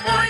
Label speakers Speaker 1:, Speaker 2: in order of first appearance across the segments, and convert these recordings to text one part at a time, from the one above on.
Speaker 1: Sa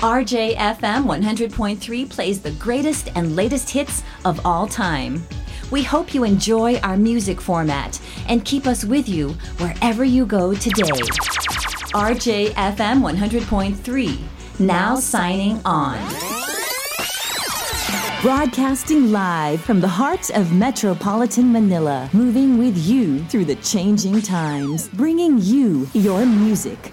Speaker 2: RJFM 100.3 plays the greatest and latest hits of all time. We hope you enjoy our music format and keep us with you wherever you go today. RJFM 100.3, now signing on. Broadcasting live from the heart of metropolitan Manila, moving with you through the changing times, bringing you your music,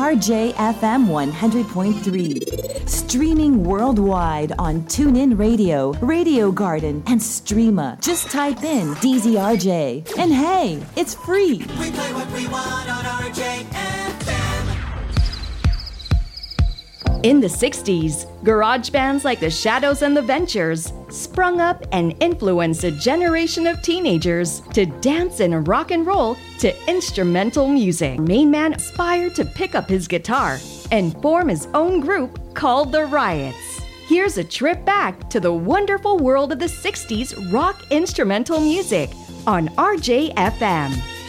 Speaker 2: RJFM 100.3. Streaming worldwide on TuneIn Radio, Radio Garden, and Streema. Just type in DZRJ. And hey, it's free.
Speaker 3: We play what we want on RJFM.
Speaker 4: In the 60s, garage bands like the Shadows and the Ventures sprung up and influenced a generation of teenagers to dance and rock and roll to instrumental music. Main Man aspired to pick up his guitar and form his own group called the Riots. Here's a trip back to the wonderful world of the 60s rock instrumental music on RJFM.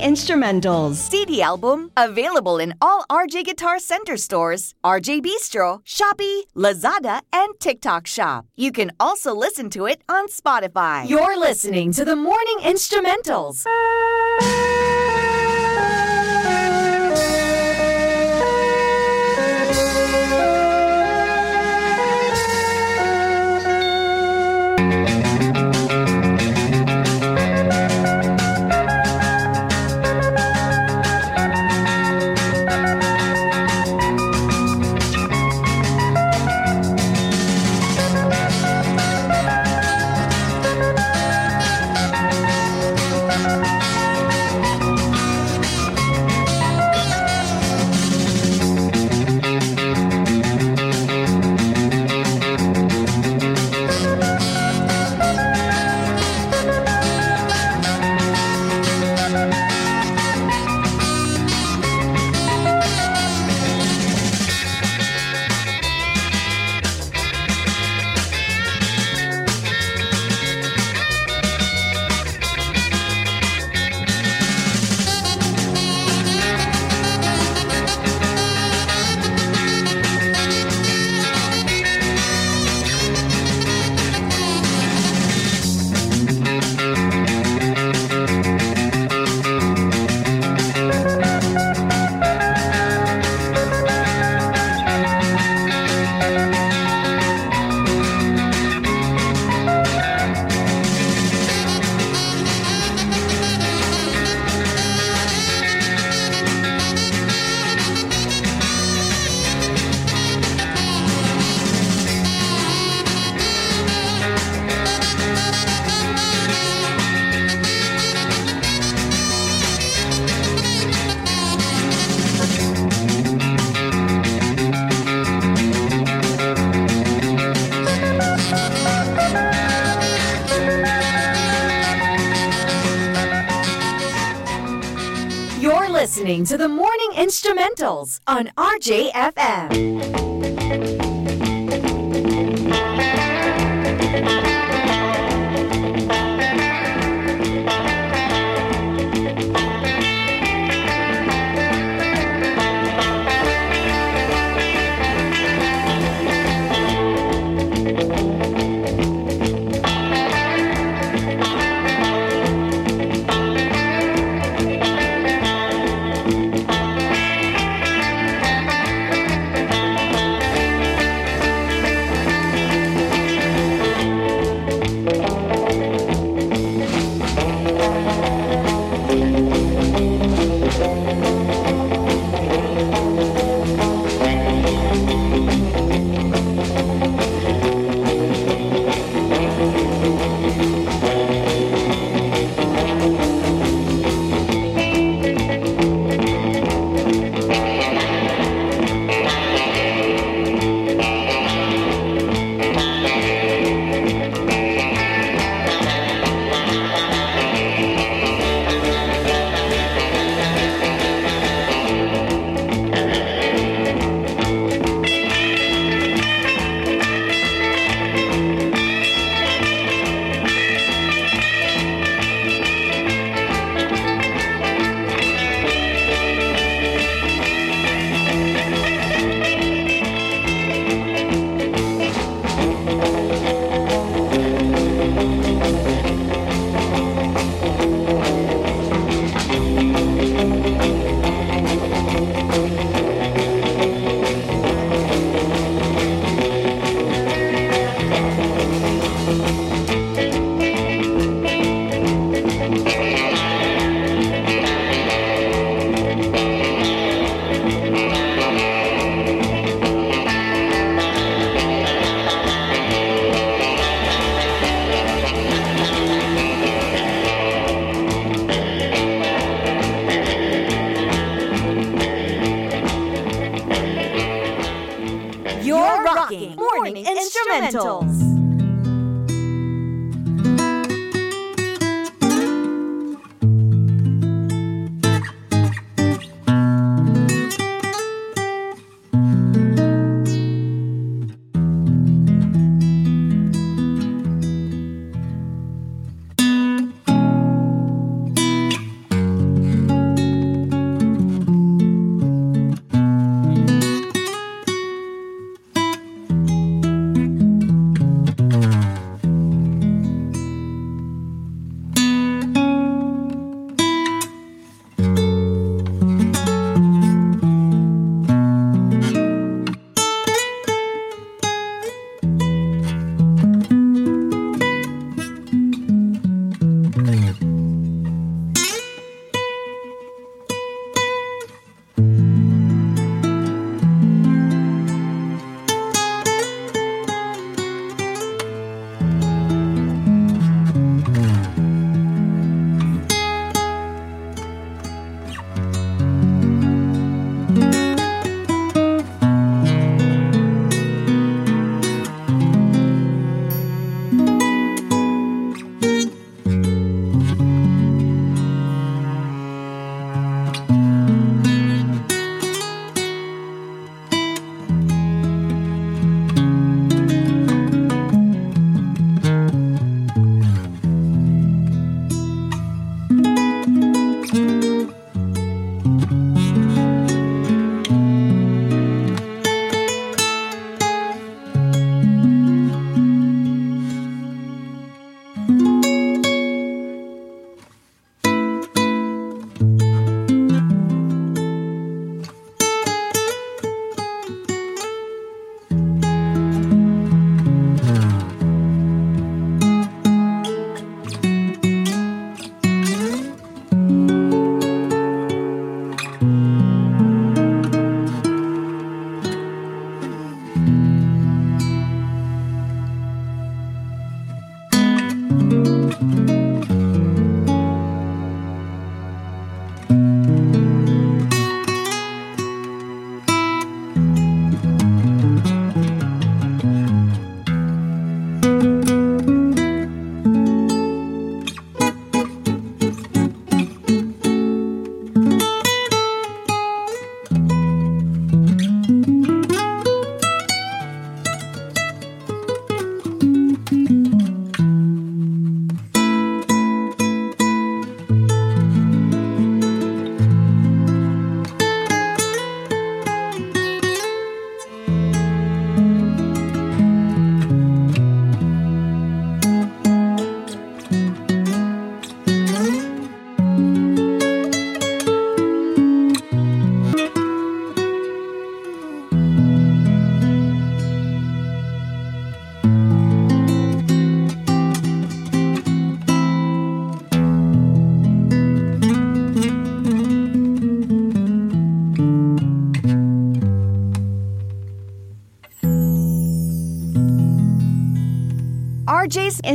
Speaker 5: Instrumentals.
Speaker 6: CD album available in all RJ Guitar Center stores, RJ Bistro, Shopee, Lazada, and TikTok Shop. You can also listen to it on Spotify. You're listening to the Morning Instrumentals. Listening to the Morning Instrumentals on RJFM. Instrumentals.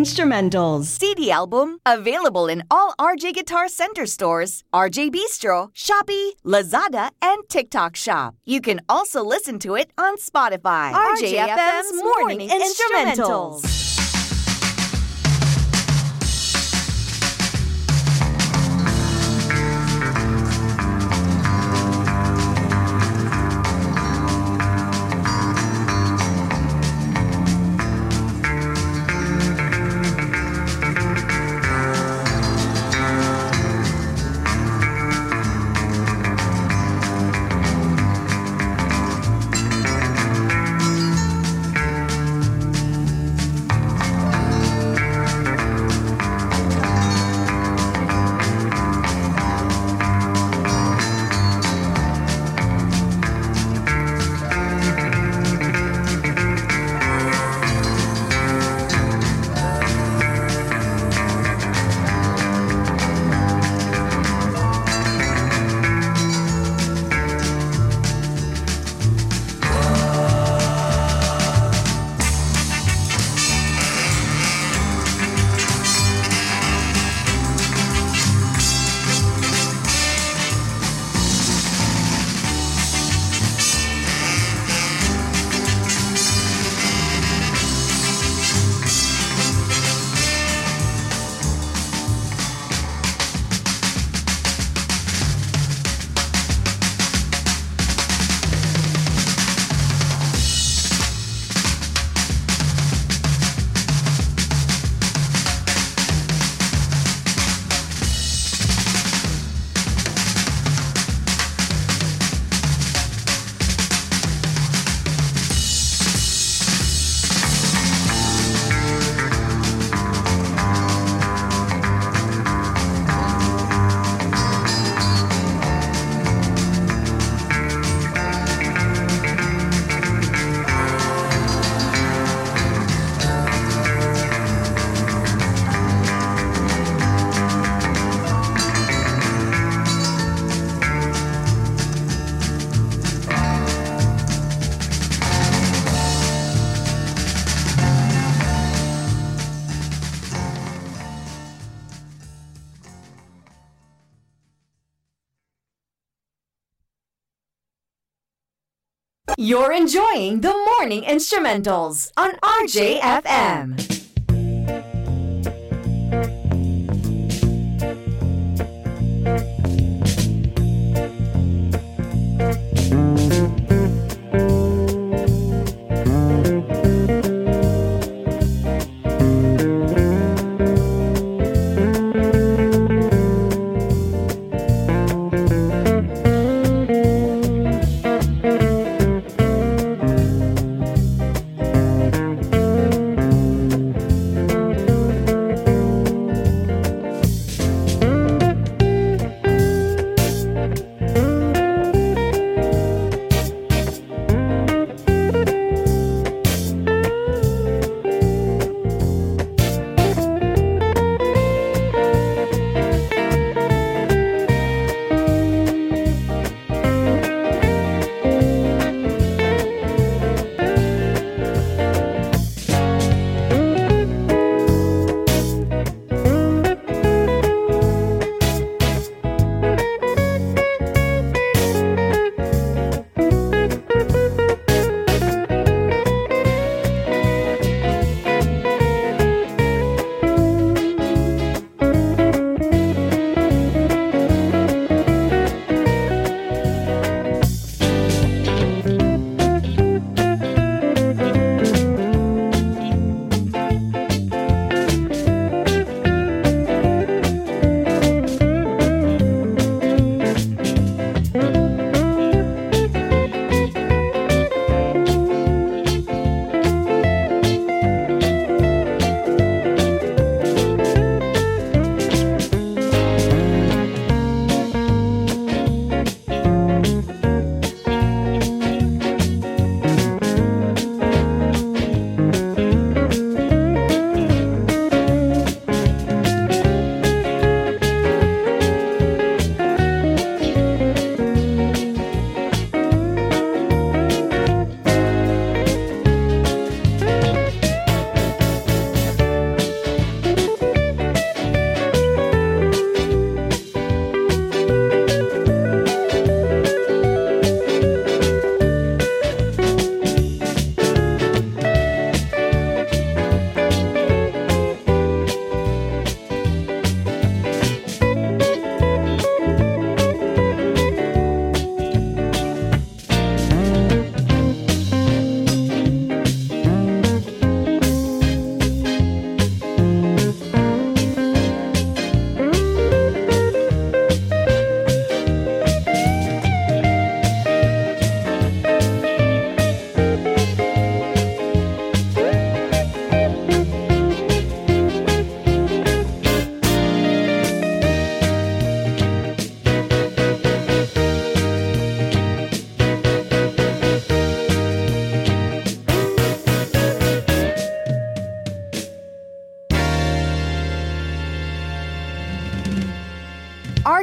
Speaker 4: Instrumentals.
Speaker 5: CD album, available in all RJ Guitar Center stores, RJ Bistro, Shopee, Lazada, and TikTok Shop. You can also listen to it on Spotify. RJFM's Morning Instrumentals. You're enjoying the morning instrumentals on RJFM.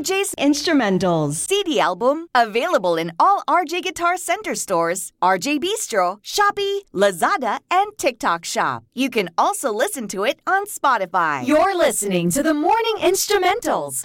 Speaker 5: RJ's
Speaker 4: Instrumentals.
Speaker 5: CD album, available in all RJ Guitar Center stores, RJ Bistro, Shopee, Lazada, and TikTok Shop. You can also listen to it on Spotify. You're listening to the Morning Instrumentals.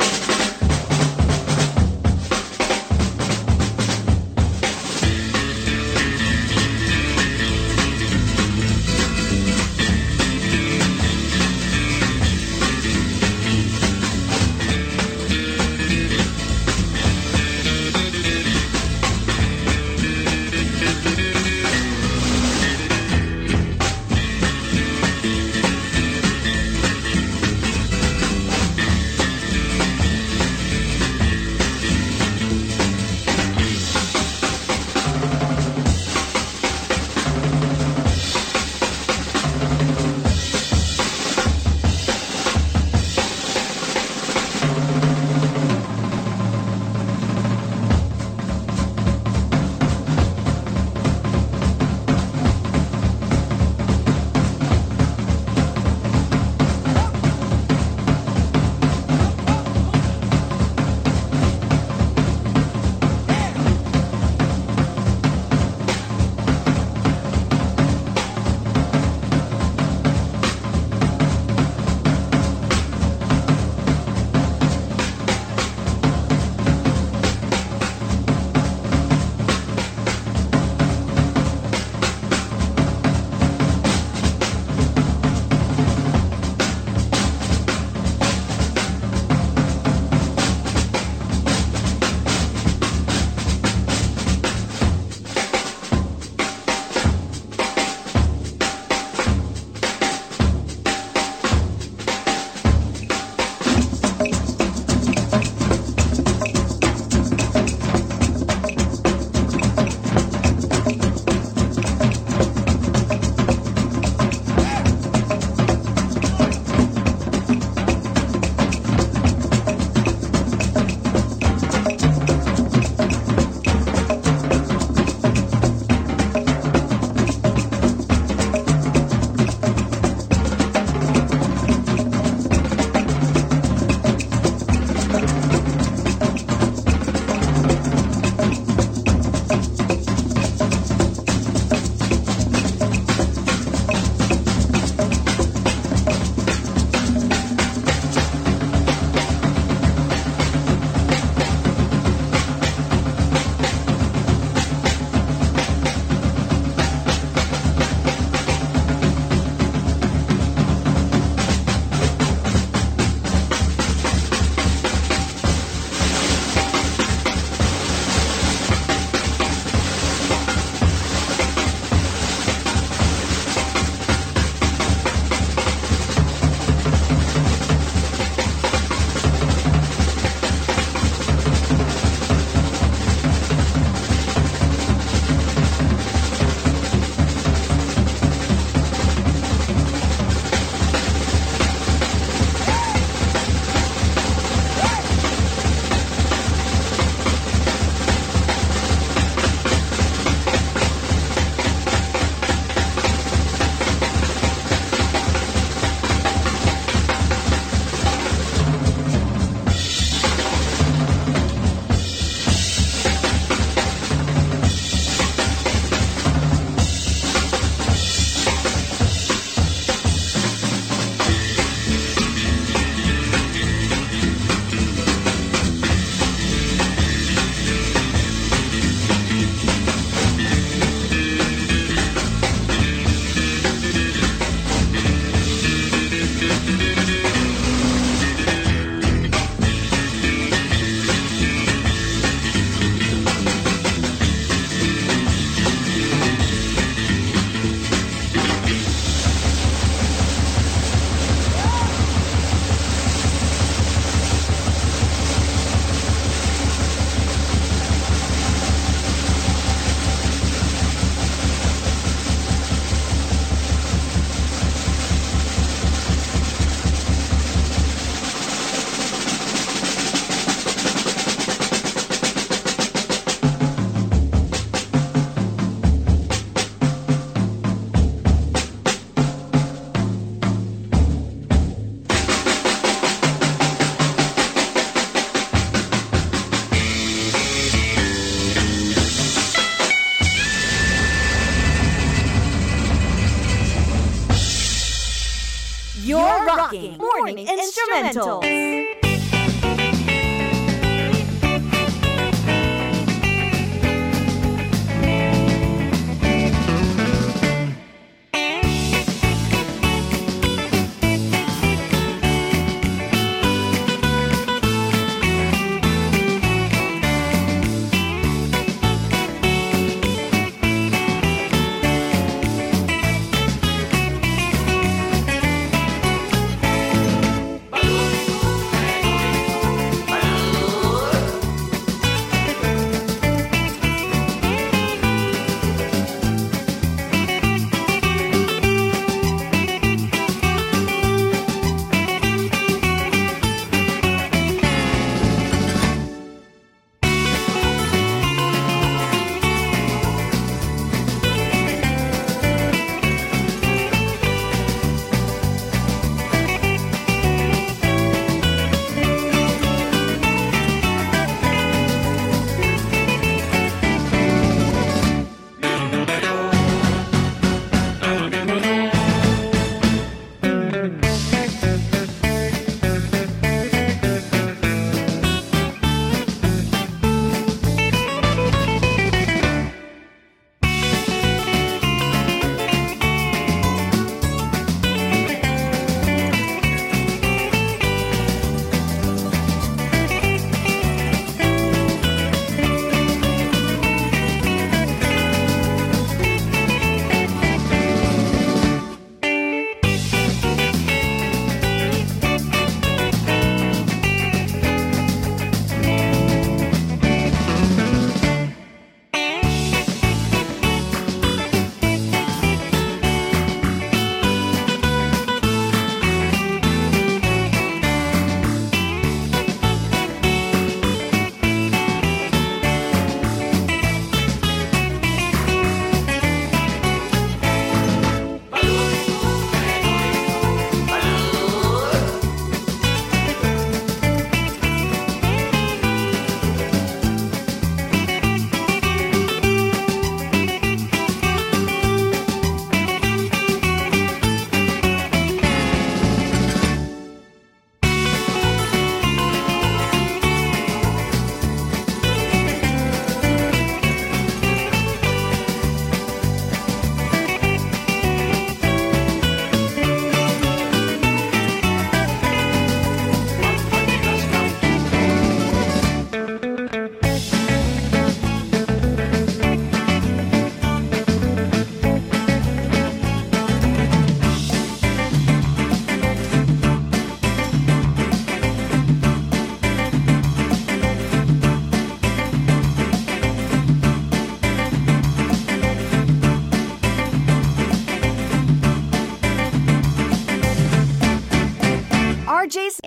Speaker 5: Instrumentals.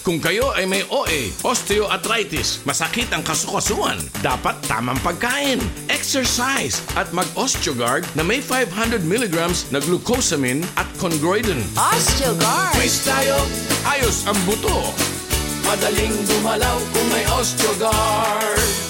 Speaker 7: Kung kayo ay may OA, osteoarthritis, masakit ang kasukasuan, dapat tamang pagkain, exercise, at mag-Osteogard na may 500 mg na glucosamine at chondroitin.
Speaker 5: Osteogard.
Speaker 7: Quiz tayo, ayos ang buto. Madaling gumalaw kung may Osteogard.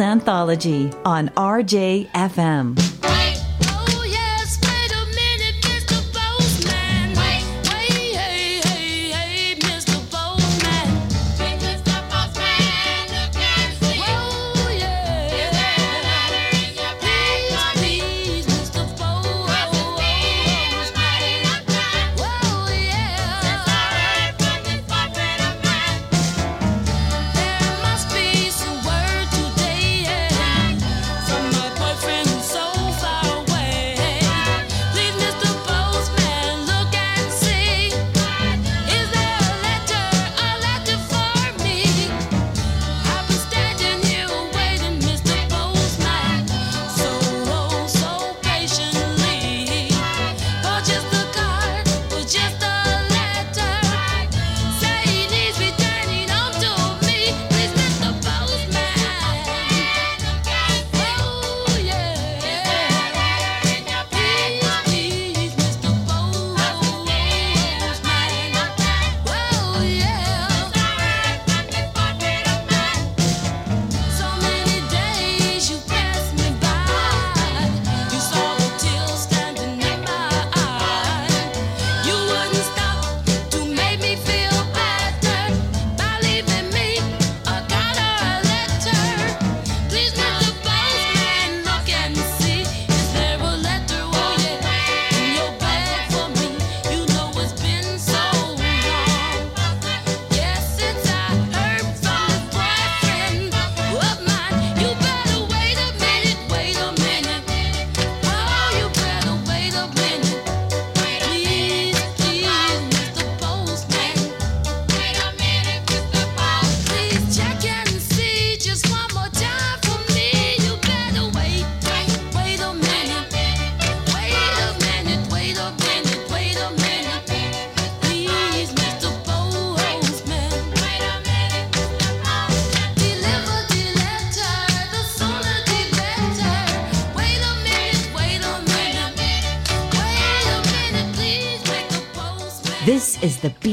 Speaker 8: Anthology on RJFM.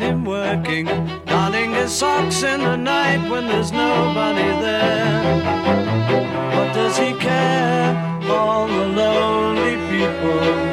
Speaker 3: him working, darning his socks in the night when there's nobody there. What does he care for the lonely people?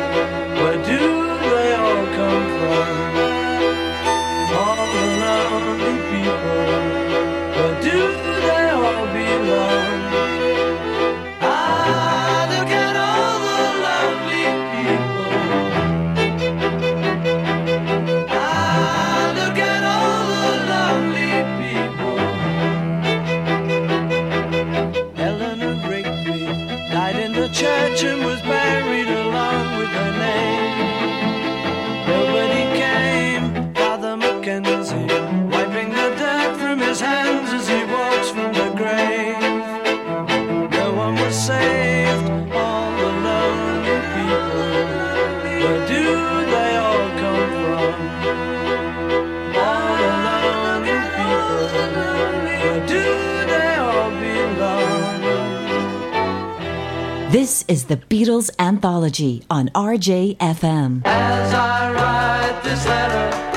Speaker 2: Theology on RJFM.
Speaker 3: As I write this letter,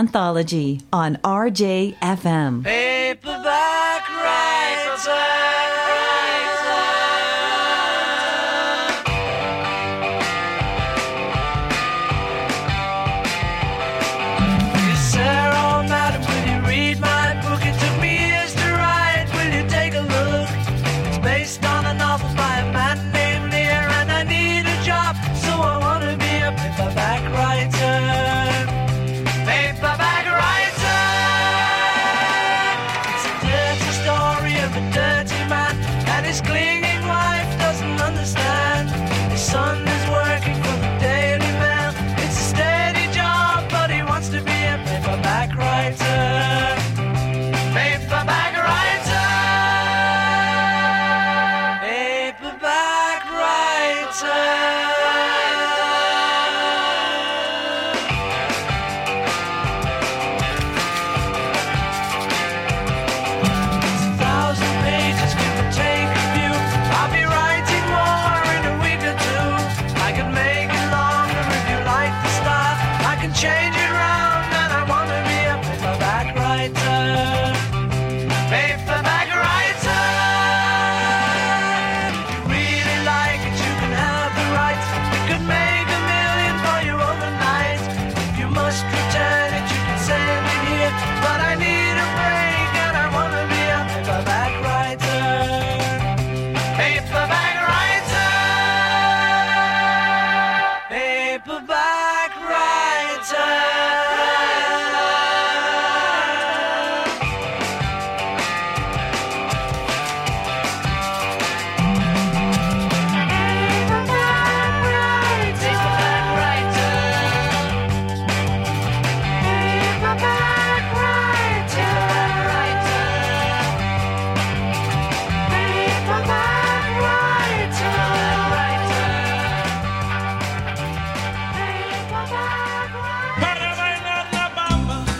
Speaker 2: Anthology on RJFM.
Speaker 3: Hey.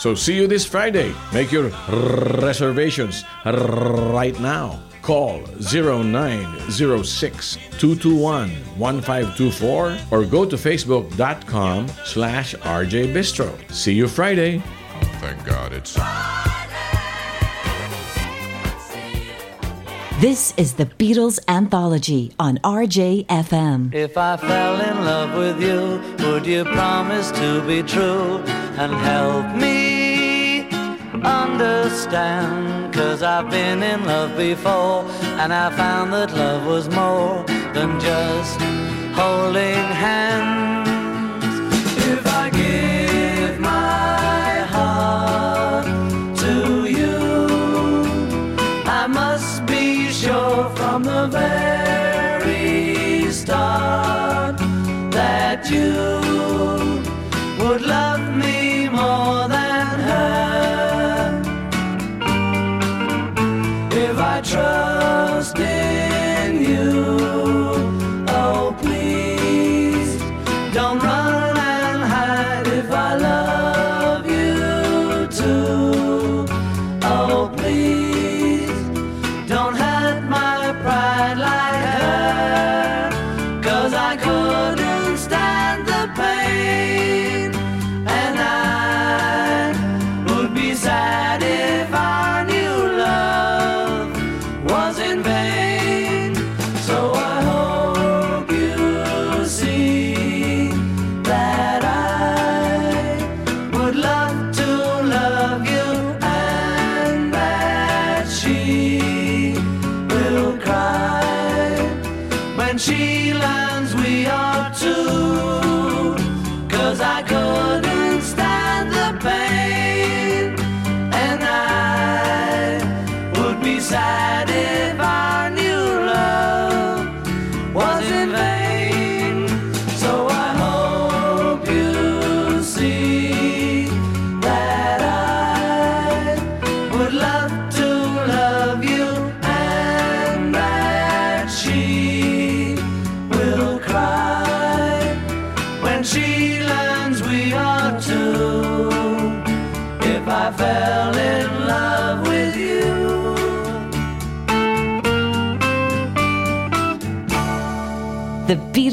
Speaker 7: So see you this Friday. Make your reservations right now. Call 0906-221-1524 or go to facebook.com slash rjbistro. See you Friday.
Speaker 9: Thank God it's.
Speaker 2: This is the Beatles Anthology on RJFM.
Speaker 3: If I fell in love with you, would you promise to be true and help me understand? Cause I've been in love before and I found that love was more than just holding hands. If I give my heart to you, I must be sure from the very start that you would love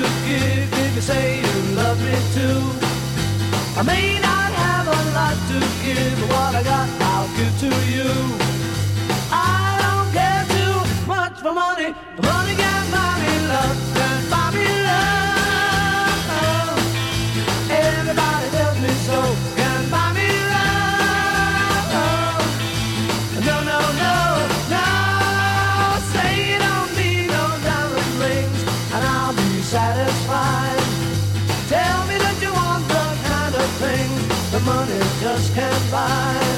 Speaker 3: to give if you say you love me too. I may not have a lot to give, but what I got I'll give to you. I don't care too much for money, money can buy me love, can buy me love. Everybody tells me so, money just can't buy.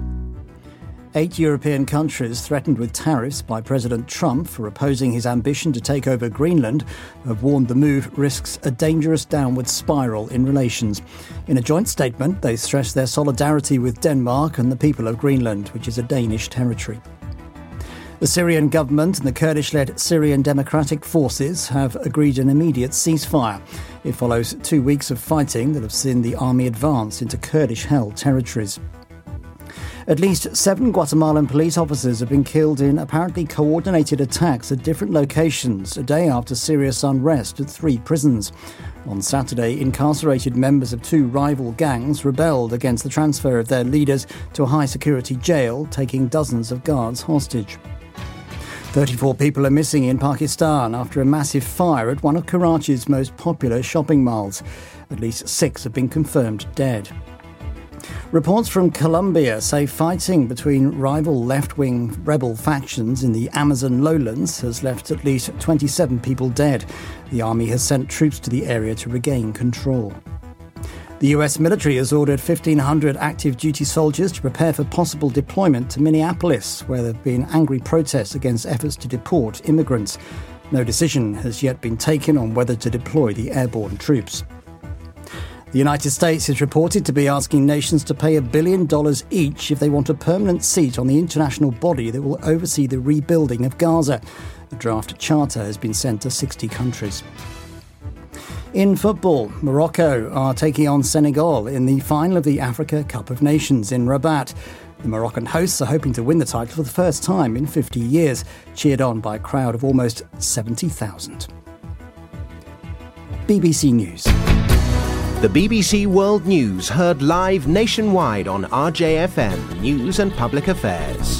Speaker 10: Eight European countries threatened with tariffs by President Trump for opposing his ambition to take over Greenland have warned the move risks a dangerous downward spiral in relations. In a joint statement, they stressed their solidarity with Denmark and the people of Greenland, which is a Danish territory. The Syrian government and the Kurdish led Syrian Democratic Forces have agreed an immediate ceasefire. It follows two weeks of fighting that have seen the army advance into Kurdish held territories. At least seven Guatemalan police officers have been killed in apparently coordinated attacks at different locations a day after serious unrest at three prisons. On Saturday, incarcerated members of two rival gangs rebelled against the transfer of their leaders to a high security jail, taking dozens of guards hostage. 34 people are missing in Pakistan after a massive fire at one of Karachi's most popular shopping malls. At least six have been confirmed dead. Reports from Colombia say fighting between rival left wing rebel factions in the Amazon lowlands has left at least 27 people dead. The army has sent troops to the area to regain control. The US military has ordered 1,500 active duty soldiers to prepare for possible deployment to Minneapolis, where there have been angry protests against efforts to deport immigrants. No decision has yet been taken on whether to deploy the airborne troops. The United States is reported to be asking nations to pay a billion dollars each if they want a permanent seat on the international body that will oversee the rebuilding of Gaza. The draft charter has been sent to 60 countries. In football, Morocco are taking on Senegal in the final of the Africa Cup of Nations in Rabat. The Moroccan hosts are hoping to win the title for the first time in 50 years, cheered on by a crowd of almost 70,000. BBC News.
Speaker 11: The BBC World News heard live nationwide on RJFM News and Public Affairs.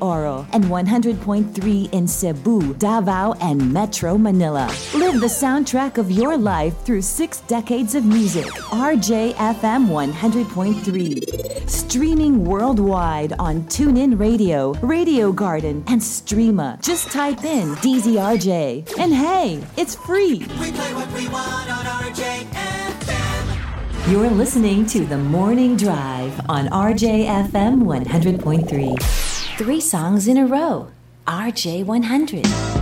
Speaker 2: Oro, and 100.3 in Cebu, Davao, and Metro Manila. Live the soundtrack of your life through six decades of music. RJFM 100.3. Streaming worldwide on TuneIn Radio, Radio Garden, and Streema. Just type in DZRJ. And hey, it's free.
Speaker 12: We play what we want on RJFM.
Speaker 2: You're listening to The Morning Drive on RJFM 100.3. Three songs in a row.
Speaker 13: RJ100.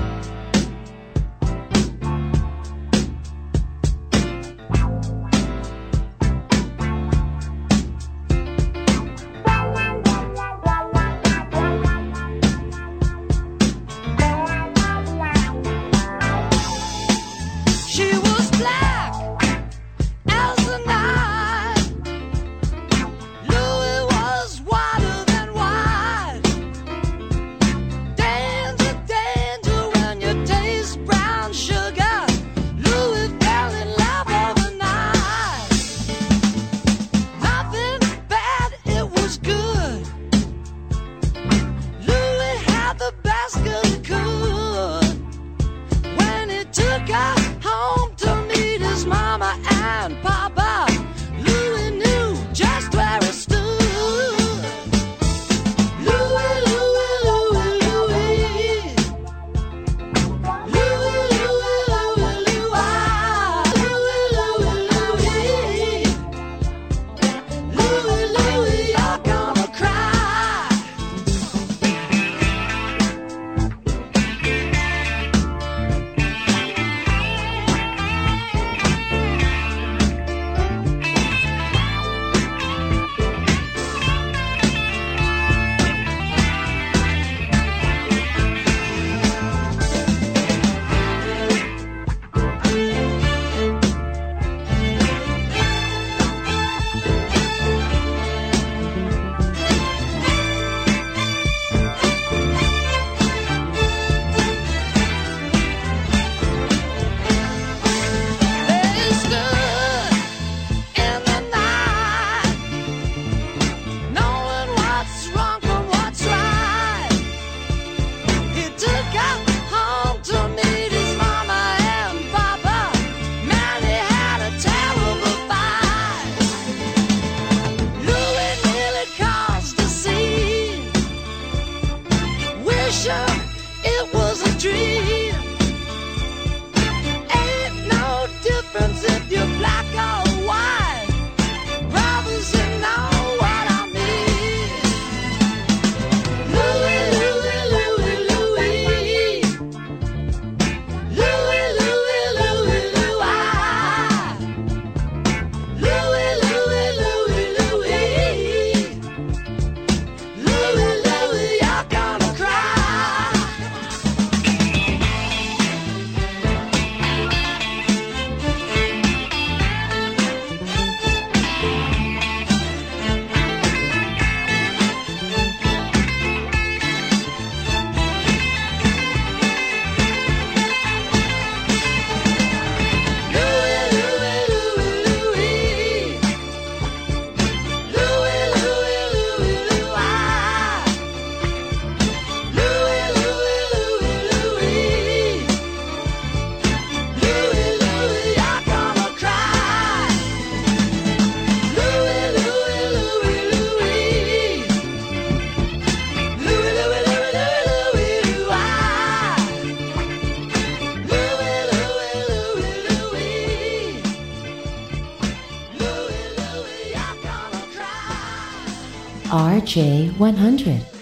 Speaker 14: RJ100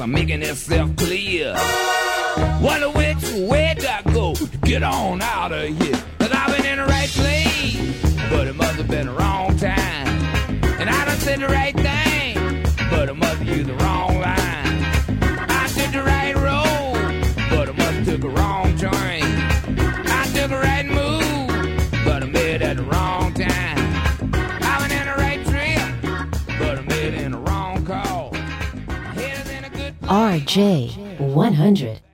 Speaker 14: I'm making itself clear. Wonder which way do I go to get on out of here? Cause I've been in the right place, but it must have been the wrong time. And I done said the right thing, but it must have used the wrong line. I took the right road, but it must have took a wrong turn.
Speaker 13: RJ100.